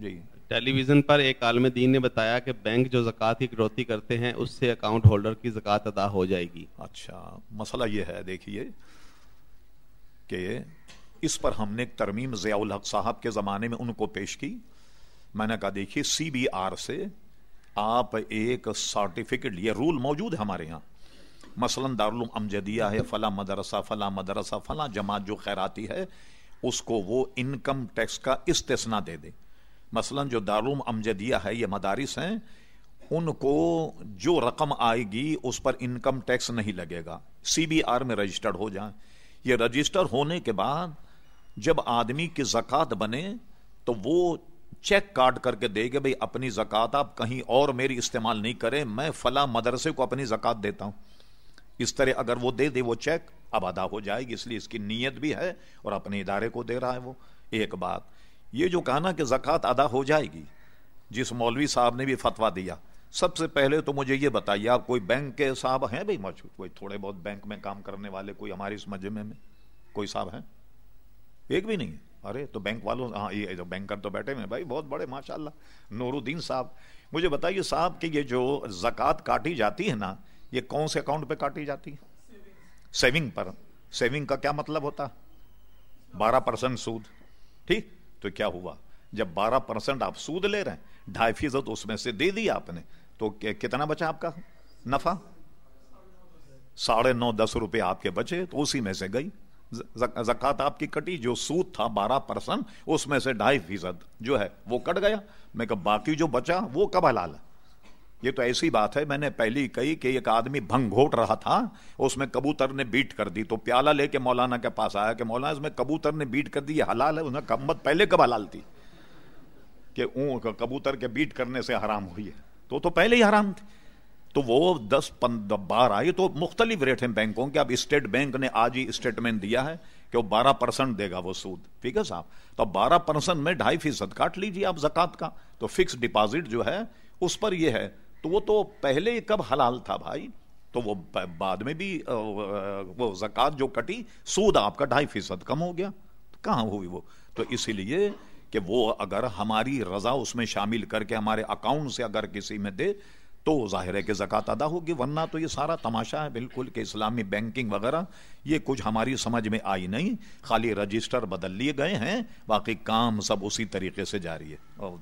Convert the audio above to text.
جی۔ ٹیلی vision پر ایک عالم دین نے بتایا کہ بینک جو زکوٰۃ کی کٹوتی کرتے ہیں اس سے اکاؤنٹ ہولڈر کی زکوٰۃ ادا ہو جائے گی۔ اچھا مسئلہ یہ ہے دیکھیے کہ اس پر ہم نے ایک ترمیم ضیاء الحق صاحب کے زمانے میں ان کو پیش کی۔ میں نے کہا دیکھیے سی بی آر سے آپ ایک سرٹیفکیٹ یہ رول موجود ہے ہمارے یہاں۔ مثلا دارالعلوم امجدیہ ہے فلاں مدرسہ فلاں مدرسہ فلاں جماعت جو خیراتی ہے اس کو وہ انکم ٹیکس کا استثنا دے دے۔ مثلا جو دارالعلوم امجدیہ ہے، یہ مدارس ہیں، ان کو جو رقم آئے گی، اس پر انکم ٹیکس نہیں لگے گا۔ سی بی آر میں رجسٹرڈ ہو جائیں۔ یہ رجسٹر ہونے کے بعد جب آدمی کی زکوٰۃ بنے، تو وہ چیک کاٹ کر کے دے گے بھائی اپنی زکوٰۃ آپ کہیں اور میری استعمال نہیں کرے میں فلاں مدرسے کو اپنی زکوٰۃ دیتا ہوں۔ اس طرح اگر وہ دے دے، وہ چیک اب ادا ہو جائے گی۔ اس لیے اس کی نیت بھی ہے اور اپنے ادارے کو دے رہا ہے وہ۔ ایک بات۔ یہ جو کہا نا کہ زکوٰۃ ادا ہو جائے گی، جس مولوی صاحب نے بھی فتوا دیا، سب سے پہلے تو مجھے یہ بتائیے، آپ کوئی بینک کے صاحب ہیں بھائی موجود؟ کوئی تھوڑے بہت بینک میں کام کرنے والے، کوئی ہماری اس مجمے میں؟ کوئی صاحب ہیں؟ ایک بھی نہیں ارے، تو بینک والوں ہاں یہ بینکر تو بیٹھے ہوئے بھائی، بہت بڑے ماشاء اللہ نور الدین صاحب۔ مجھے بتائیے صاحب کہ یہ جو زکوٰۃ کاٹی جاتی ہے نا، یہ کون سے اکاؤنٹ پہ کاٹی جاتی ہے؟ سیونگ پر۔ سیونگ کا کیا مطلب ہوتا؟ بارہ پرسنٹ سود، ٹھیک؟ تو کیا ہوا؟ جب بارہ پرسنٹ آپ سود لے رہے ہیں، ڈھائی فیصد اس میں سے دے دی آپ نے، تو کتنا بچا آپ کا؟ نفع؟ ساڑھے نو، دس روپے آپ کے بچے، تو اسی میں سے گئی۔ زکات آپ کی کٹی، جو سود تھا بارہ پرسنٹ، اس میں سے ڈھائی فیصد جو ہے وہ کٹ گیا۔ میں کہ باقی جو بچا وہ کب حلال ہے؟ یہ تو ایسی بات ہے، میں نے پہلی کہی کہ ایک آدمی بھنگ گھوٹ رہا تھا، اس میں کبوتر نے بیٹ کر دی۔ تو پیالہ لے کے مولانا کے پاس آیا کہ مولانا، اس میں کبوتر نے بیٹ کر دی، یہ حلال ہے انہیں کمت پہلے کب حلال تھی؟ کہ اون کبوتر کے بیٹ کرنے سے حرام ہوئی ہے۔ تو تو پہلے ہی حرام تھی۔ تو وہ دس پند بار آئی۔ تو مختلف ریٹ ہیں بینکوں کے۔ اب اسٹیٹ بینک نے آج ہی اسٹیٹمنٹ دیا ہے کہ وہ بارہ پرسنٹ دے گا وہ سود۔ ٹھیک ہے صاحب؟ تو بارہ پرسنٹ میں ڈھائی فیصد کاٹ لیجیے آپ زکات کا۔ تو فکس ڈپازٹ جو ہے، اس پر یہ ہے۔ تو وہ تو پہلے کب حلال تھا بھائی؟ تو وہ بعد میں بھی وہ زکات جو کٹی، سود آپ کا ڈھائی فیصد کم ہو گیا۔ کہاں ہوئی وہ؟ تو اسی لیے کہ وہ اگر ہماری رضا اس میں شامل کر کے ہمارے اکاؤنٹ سے اگر کسی میں دے، تو ظاہر ہے کہ زکوٰۃ ادا ہوگی، ورنہ تو یہ سارا تماشا ہے بالکل کہ اسلامی بینکنگ وغیرہ، یہ کچھ ہماری سمجھ میں آئی نہیں۔ خالی رجسٹر بدل لیے گئے ہیں، باقی کام سب اسی طریقے سے جاری ہے۔